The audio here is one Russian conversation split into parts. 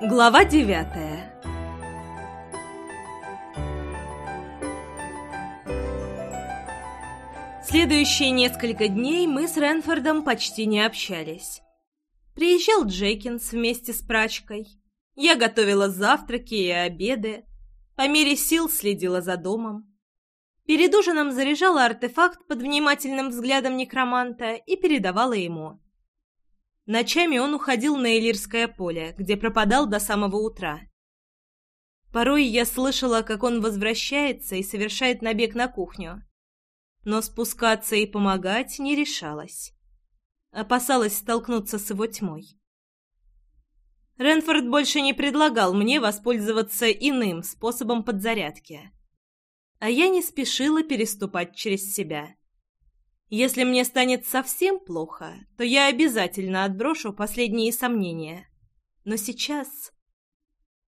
Глава девятая. Следующие несколько дней мы с Ренфордом почти не общались. Приезжал Джекинс вместе с прачкой. Я готовила завтраки и обеды. По мере сил следила за домом. Перед ужином заряжала артефакт под внимательным взглядом некроманта и передавала ему. Ночами он уходил на Элирское поле, где пропадал до самого утра. Порой я слышала, как он возвращается и совершает набег на кухню. Но спускаться и помогать не решалась. Опасалась столкнуться с его тьмой. Ренфорд больше не предлагал мне воспользоваться иным способом подзарядки. А я не спешила переступать через себя. Если мне станет совсем плохо, то я обязательно отброшу последние сомнения. Но сейчас...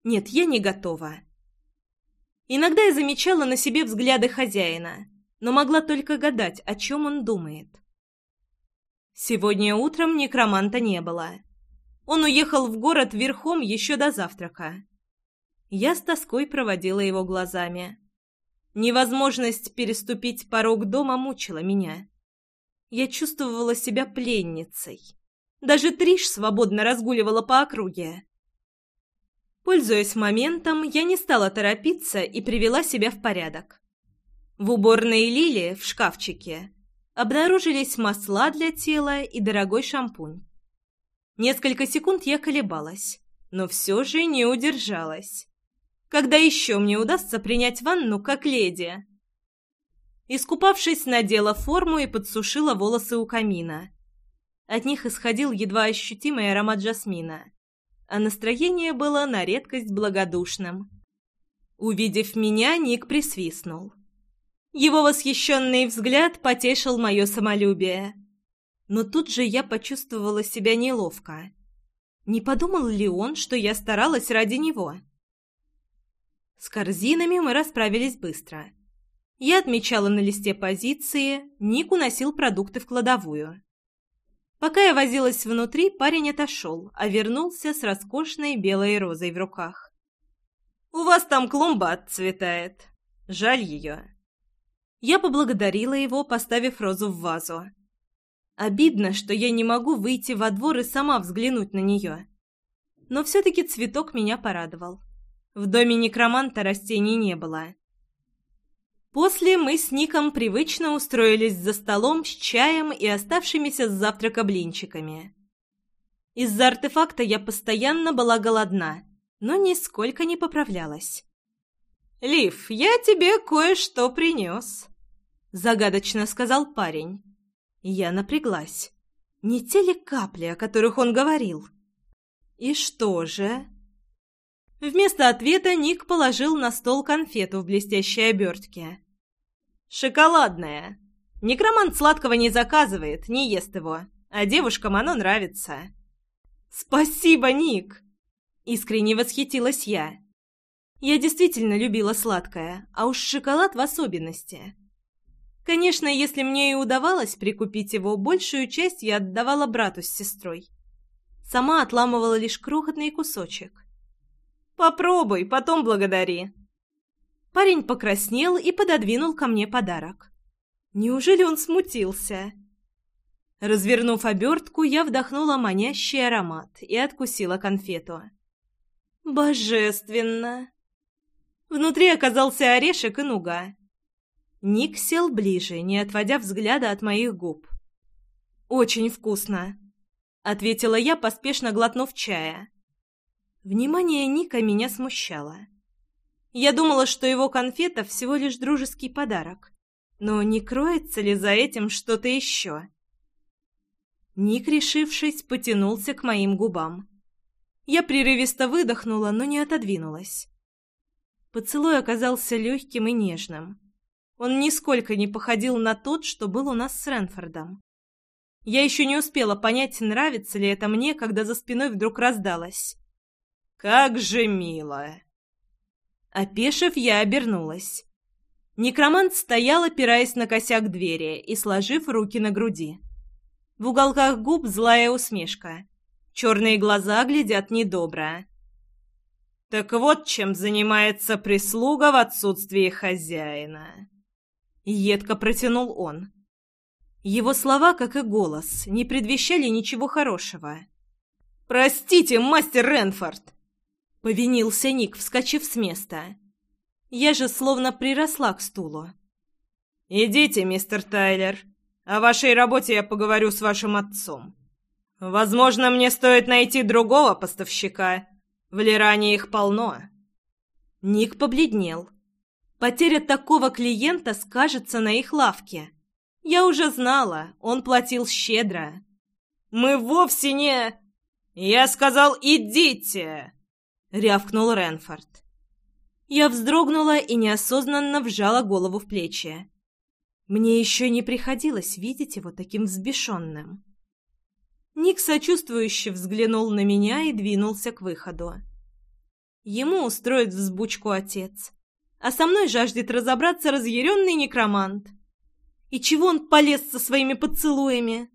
Нет, я не готова. Иногда я замечала на себе взгляды хозяина, но могла только гадать, о чем он думает. Сегодня утром некроманта не было. Он уехал в город верхом еще до завтрака. Я с тоской проводила его глазами. Невозможность переступить порог дома мучила меня я чувствовала себя пленницей. Даже Триш свободно разгуливала по округе. Пользуясь моментом, я не стала торопиться и привела себя в порядок. В уборной Лили, в шкафчике, обнаружились масла для тела и дорогой шампунь. Несколько секунд я колебалась, но все же не удержалась. Когда еще мне удастся принять ванну как леди? Искупавшись, надела форму и подсушила волосы у камина. От них исходил едва ощутимый аромат жасмина, а настроение было на редкость благодушным. Увидев меня, Ник присвистнул. Его восхищенный взгляд потешил мое самолюбие. Но тут же я почувствовала себя неловко. Не подумал ли он, что я старалась ради него? С корзинами мы расправились быстро — я отмечала на листе позиции, Ник уносил продукты в кладовую. Пока я возилась внутри, парень отошел, а вернулся с роскошной белой розой в руках. «У вас там клумба отцветает. Жаль ее». Я поблагодарила его, поставив розу в вазу. Обидно, что я не могу выйти во двор и сама взглянуть на нее. Но все-таки цветок меня порадовал. В доме некроманта растений не было. После мы с Ником привычно устроились за столом с чаем и оставшимися с завтрака блинчиками. Из-за артефакта я постоянно была голодна, но нисколько не поправлялась. «Лив, я тебе кое-что принес», — загадочно сказал парень. Я напряглась. Не те ли капли, о которых он говорил? «И что же?» Вместо ответа Ник положил на стол конфету в блестящей обертке. «Шоколадная. Некромант сладкого не заказывает, не ест его, а девушкам оно нравится». «Спасибо, Ник!» — искренне восхитилась я. Я действительно любила сладкое, а уж шоколад в особенности. Конечно, если мне и удавалось прикупить его, большую часть я отдавала брату с сестрой. Сама отламывала лишь крохотный кусочек. Попробуй, потом благодари». Парень покраснел и пододвинул ко мне подарок. Неужели он смутился? Развернув обертку, я вдохнула манящий аромат и откусила конфету. «Божественно!» Внутри оказался орешек и нуга. Ник сел ближе, не отводя взгляда от моих губ. «Очень вкусно!» — ответила я, поспешно глотнув чая. Внимание Ника меня смущало. Я думала, что его конфета всего лишь дружеский подарок. Но не кроется ли за этим что-то еще? Ник, решившись, потянулся к моим губам. Я прерывисто выдохнула, но не отодвинулась. Поцелуй оказался легким и нежным. Он нисколько не походил на тот, что был у нас с Ренфордом. Я еще не успела понять, нравится ли это мне, когда за спиной вдруг раздалось. Как же мило!» Опешив, я обернулась. Некромант стоял, опираясь на косяк двери и сложив руки на груди. В уголках губ злая усмешка. Черные глаза глядят недобро. «Так вот, чем занимается прислуга в отсутствии хозяина!» Едко протянул он. Его слова, как и голос, не предвещали ничего хорошего. «Простите, мастер Ренфорд!» — повинился Ник, вскочив с места. Я же словно приросла к стулу. «Идите, мистер Тайлер. О вашей работе я поговорю с вашим отцом. Возможно, мне стоит найти другого поставщика. В Лиране их полно». Ник побледнел. Потеря такого клиента скажется на их лавке. Я уже знала, он платил щедро. «Мы вовсе не...» «Я сказал, идите!» рявкнул Ренфорд. Я вздрогнула и неосознанно вжала голову в плечи. Мне еще не приходилось видеть его таким взбешенным. Ник сочувствующе взглянул на меня и двинулся к выходу. Ему устроит взбучку отец, а со мной жаждет разобраться разъяренный некромант. И чего он полез со своими поцелуями?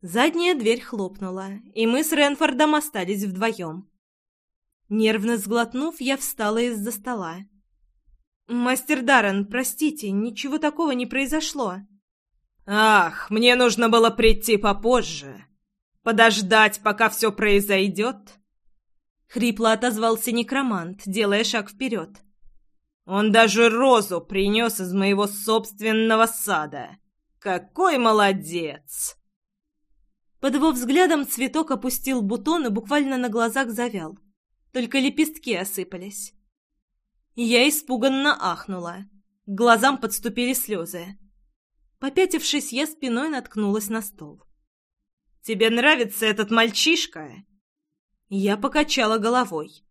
Задняя дверь хлопнула, и мы с Ренфордом остались вдвоем. Нервно сглотнув, я встала из-за стола. «Мастер Даррен, простите, ничего такого не произошло». «Ах, мне нужно было прийти попозже. Подождать, пока все произойдет». Хрипло отозвался некромант, делая шаг вперед. «Он даже розу принес из моего собственного сада. Какой молодец!» Под его взглядом цветок опустил бутон и буквально на глазах завял только лепестки осыпались. Я испуганно ахнула. К глазам подступили слезы. Попятившись, я спиной наткнулась на стол. «Тебе нравится этот мальчишка?» Я покачала головой.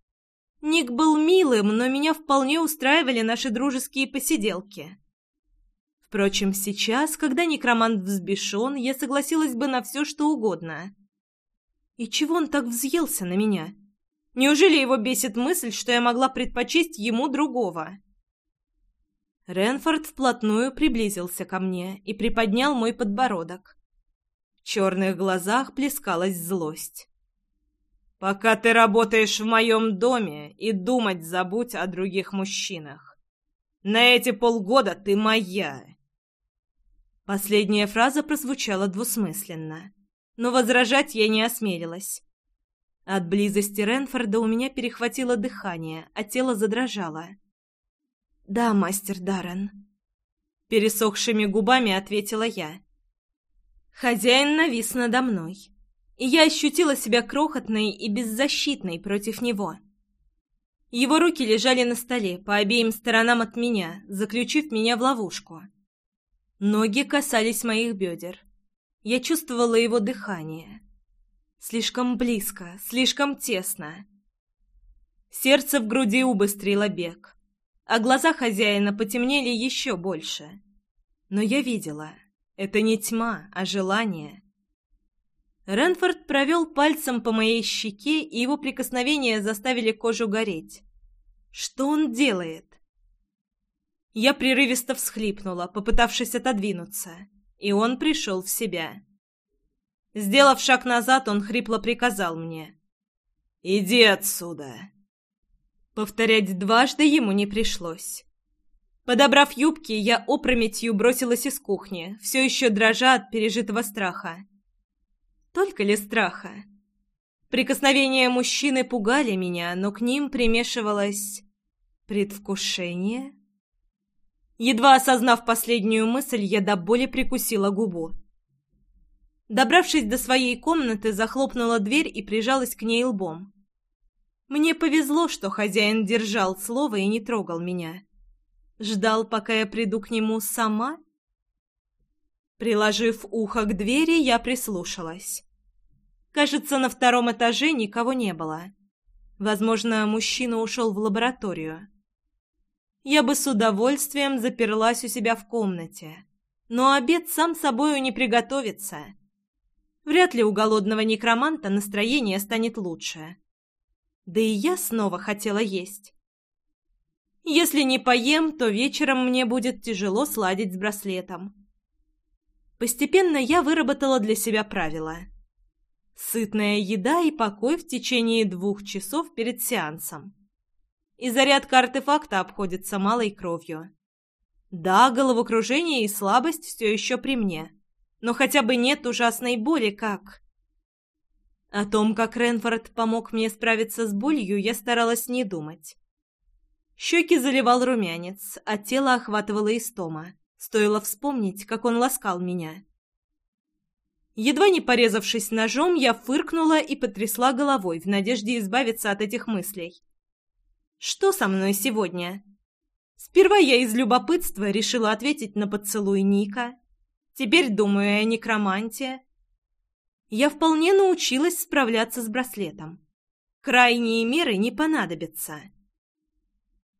Ник был милым, но меня вполне устраивали наши дружеские посиделки. Впрочем, сейчас, когда некромант взбешен, я согласилась бы на все, что угодно. И чего он так взъелся на меня?» Неужели его бесит мысль, что я могла предпочесть ему другого? Ренфорд вплотную приблизился ко мне и приподнял мой подбородок. В черных глазах плескалась злость. «Пока ты работаешь в моем доме и думать забудь о других мужчинах. На эти полгода ты моя!» Последняя фраза прозвучала двусмысленно, но возражать я не осмелилась. От близости Ренфорда у меня перехватило дыхание, а тело задрожало. «Да, мастер Даррен», — пересохшими губами ответила я. Хозяин навис надо мной, и я ощутила себя крохотной и беззащитной против него. Его руки лежали на столе по обеим сторонам от меня, заключив меня в ловушку. Ноги касались моих бедер. Я чувствовала его дыхание — Слишком близко, слишком тесно. Сердце в груди убыстрило бег, а глаза хозяина потемнели еще больше. Но я видела, это не тьма, а желание. Ренфорд провел пальцем по моей щеке, и его прикосновения заставили кожу гореть. Что он делает? Я прерывисто всхлипнула, попытавшись отодвинуться, и он пришел в себя. Сделав шаг назад, он хрипло приказал мне. «Иди отсюда!» Повторять дважды ему не пришлось. Подобрав юбки, я опрометью бросилась из кухни, все еще дрожа от пережитого страха. Только ли страха? Прикосновения мужчины пугали меня, но к ним примешивалось... предвкушение? Едва осознав последнюю мысль, я до боли прикусила губу. Добравшись до своей комнаты, захлопнула дверь и прижалась к ней лбом. Мне повезло, что хозяин держал слово и не трогал меня. Ждал, пока я приду к нему сама? Приложив ухо к двери, я прислушалась. Кажется, на втором этаже никого не было. Возможно, мужчина ушел в лабораторию. Я бы с удовольствием заперлась у себя в комнате. Но обед сам собою не приготовится. Вряд ли у голодного некроманта настроение станет лучше. Да и я снова хотела есть. Если не поем, то вечером мне будет тяжело сладить с браслетом. Постепенно я выработала для себя правила: Сытная еда и покой в течение двух часов перед сеансом. И зарядка артефакта обходится малой кровью. Да, головокружение и слабость все еще при мне но хотя бы нет ужасной боли, как... О том, как Ренфорд помог мне справиться с болью, я старалась не думать. Щеки заливал румянец, а тело охватывало истома. Стоило вспомнить, как он ласкал меня. Едва не порезавшись ножом, я фыркнула и потрясла головой в надежде избавиться от этих мыслей. «Что со мной сегодня?» Сперва я из любопытства решила ответить на поцелуй Ника, Теперь думаю о некроманте. Я вполне научилась справляться с браслетом. Крайние меры не понадобятся.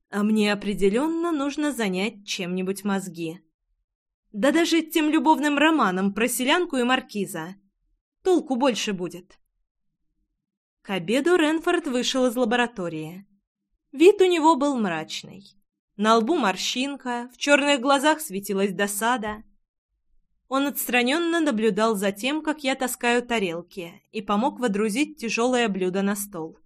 А мне определенно нужно занять чем-нибудь мозги. Да даже тем любовным романом про селянку и маркиза. Толку больше будет. К обеду Ренфорд вышел из лаборатории. Вид у него был мрачный. На лбу морщинка, в черных глазах светилась досада — он отстраненно наблюдал за тем, как я таскаю тарелки, и помог водрузить тяжелое блюдо на стол.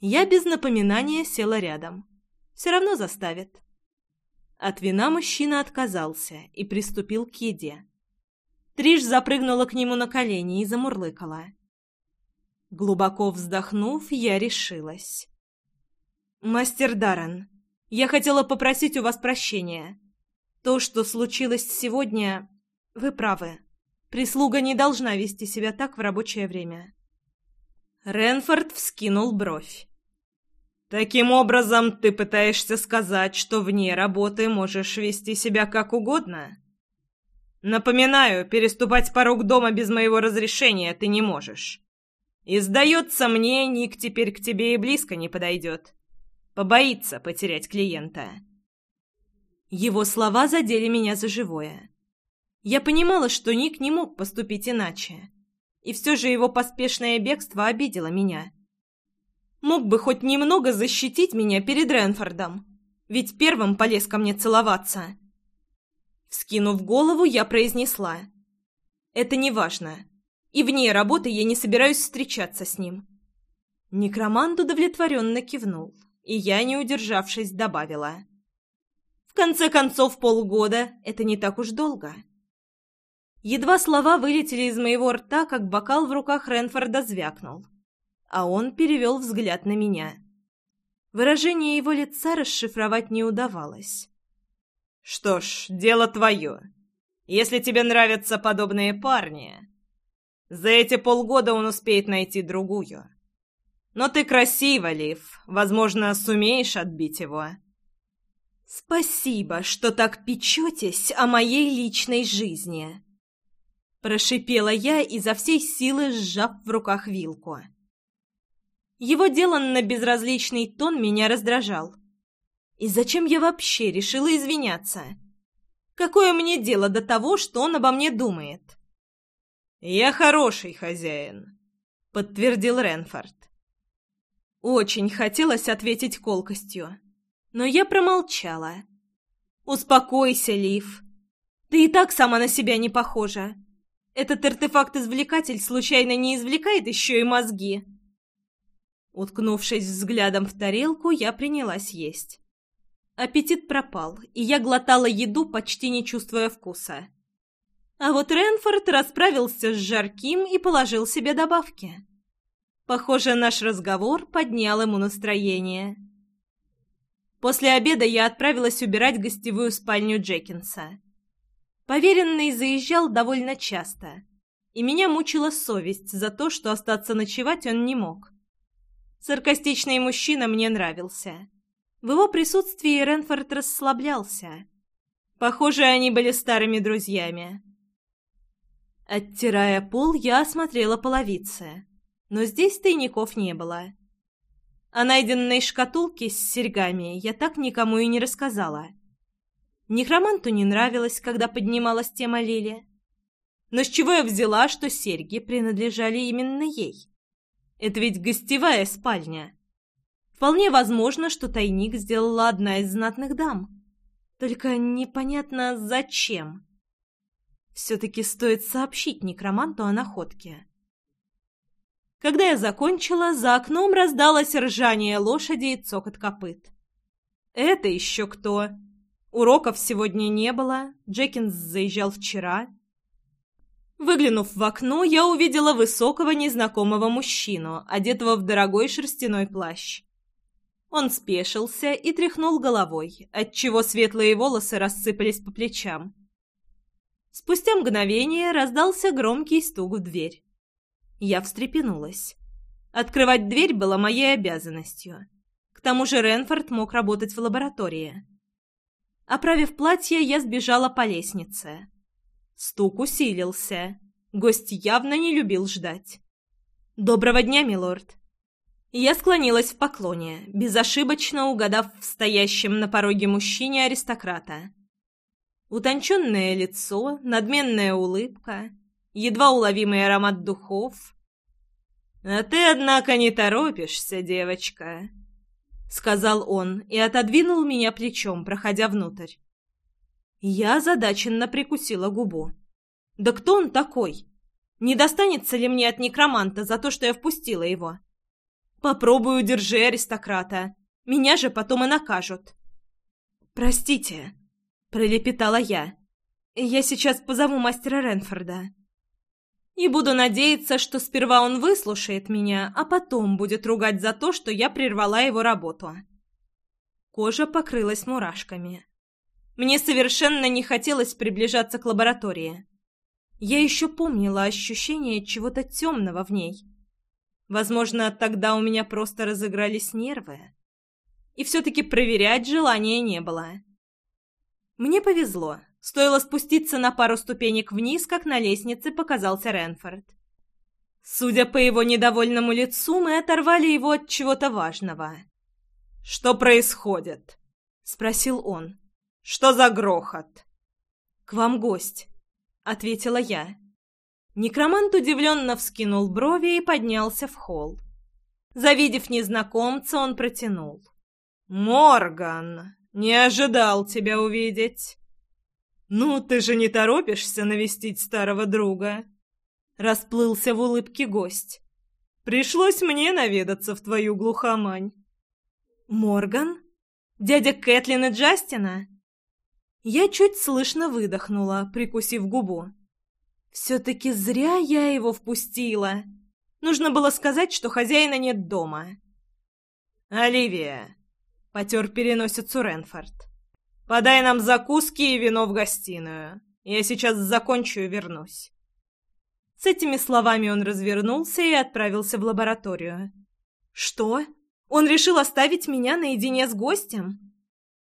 Я без напоминания села рядом. Все равно заставит. От вина мужчина отказался и приступил к еде. Триш запрыгнула к нему на колени и замурлыкала. Глубоко вздохнув, я решилась. «Мастер Даррен, я хотела попросить у вас прощения. То, что случилось сегодня, вы правы. Прислуга не должна вести себя так в рабочее время. Ренфорд вскинул бровь. Таким образом, ты пытаешься сказать, что вне работы можешь вести себя как угодно? Напоминаю, переступать порог дома без моего разрешения ты не можешь. И, сдается мне, Ник теперь к тебе и близко не подойдет. Побоится потерять клиента. Его слова задели меня за живое. Я понимала, что Ник не мог поступить иначе. И все же его поспешное бегство обидело меня. Мог бы хоть немного защитить меня перед Ренфордом, ведь первым полез ко мне целоваться. Вскинув голову, я произнесла. «Это не важно. И вне работы я не собираюсь встречаться с ним». Некромант удовлетворенно кивнул, и я, не удержавшись, добавила. В конце концов, полгода — это не так уж долго. Едва слова вылетели из моего рта, как бокал в руках Ренфорда звякнул. А он перевел взгляд на меня. Выражение его лица расшифровать не удавалось. «Что ж, дело твое. Если тебе нравятся подобные парни...» За эти полгода он успеет найти другую. Но ты красива, Лив. Возможно, сумеешь отбить его. «Спасибо, что так печетесь о моей личной жизни!» Прошипела я, изо всей силы сжав в руках вилку. Его деланно безразличный тон меня раздражал. И зачем я вообще решила извиняться? Какое мне дело до того, что он обо мне думает? «Я хороший хозяин», — подтвердил Ренфорд. Очень хотелось ответить колкостью но я промолчала. «Успокойся, Лив. Ты и так сама на себя не похожа. Этот артефакт-извлекатель случайно не извлекает еще и мозги?» Уткнувшись взглядом в тарелку, я принялась есть. Аппетит пропал, и я глотала еду, почти не чувствуя вкуса. А вот Ренфорд расправился с жарким и положил себе добавки. Похоже, наш разговор поднял ему настроение. После обеда я отправилась убирать гостевую спальню Джекинса. Поверенный заезжал довольно часто, и меня мучила совесть за то, что остаться ночевать он не мог. Саркастичный мужчина мне нравился. В его присутствии Ренфорд расслаблялся. Похоже, они были старыми друзьями. Оттирая пол, я осмотрела половицы, но здесь тайников не было о найденной шкатулке с серьгами я так никому и не рассказала. Некроманту не нравилось, когда поднималась тема Лили. Но с чего я взяла, что серьги принадлежали именно ей? Это ведь гостевая спальня. Вполне возможно, что тайник сделала одна из знатных дам. Только непонятно зачем. Все-таки стоит сообщить некроманту о находке. Когда я закончила, за окном раздалось ржание лошади и цокот копыт. «Это еще кто?» Уроков сегодня не было, Джекинс заезжал вчера. Выглянув в окно, я увидела высокого незнакомого мужчину, одетого в дорогой шерстяной плащ. Он спешился и тряхнул головой, отчего светлые волосы рассыпались по плечам. Спустя мгновение раздался громкий стук в дверь. Я встрепенулась. Открывать дверь было моей обязанностью. К тому же Ренфорд мог работать в лаборатории. Оправив платье, я сбежала по лестнице. Стук усилился. Гость явно не любил ждать. «Доброго дня, милорд!» Я склонилась в поклоне, безошибочно угадав в стоящем на пороге мужчине аристократа. Утонченное лицо, надменная улыбка — едва уловимый аромат духов. «А ты, однако, не торопишься, девочка», — сказал он и отодвинул меня плечом, проходя внутрь. Я задаченно прикусила губу. «Да кто он такой? Не достанется ли мне от некроманта за то, что я впустила его?» «Попробую, держи аристократа. Меня же потом и накажут». «Простите», — пролепетала я. «Я сейчас позову мастера Ренфорда». И буду надеяться, что сперва он выслушает меня, а потом будет ругать за то, что я прервала его работу. Кожа покрылась мурашками. Мне совершенно не хотелось приближаться к лаборатории. Я еще помнила ощущение чего-то темного в ней. Возможно, тогда у меня просто разыгрались нервы. И все-таки проверять желания не было. Мне повезло. Стоило спуститься на пару ступенек вниз, как на лестнице показался Ренфорд. Судя по его недовольному лицу, мы оторвали его от чего-то важного. «Что происходит?» — спросил он. «Что за грохот?» «К вам гость», — ответила я. Некромант удивленно вскинул брови и поднялся в холл. Завидев незнакомца, он протянул. «Морган, не ожидал тебя увидеть». «Ну, ты же не торопишься навестить старого друга?» Расплылся в улыбке гость. «Пришлось мне наведаться в твою глухомань». «Морган? Дядя Кэтлин и Джастина?» Я чуть слышно выдохнула, прикусив губу. «Все-таки зря я его впустила. Нужно было сказать, что хозяина нет дома». «Оливия!» — потер переносицу Ренфорд. Подай нам закуски и вино в гостиную. Я сейчас закончу и вернусь». С этими словами он развернулся и отправился в лабораторию. «Что? Он решил оставить меня наедине с гостем?»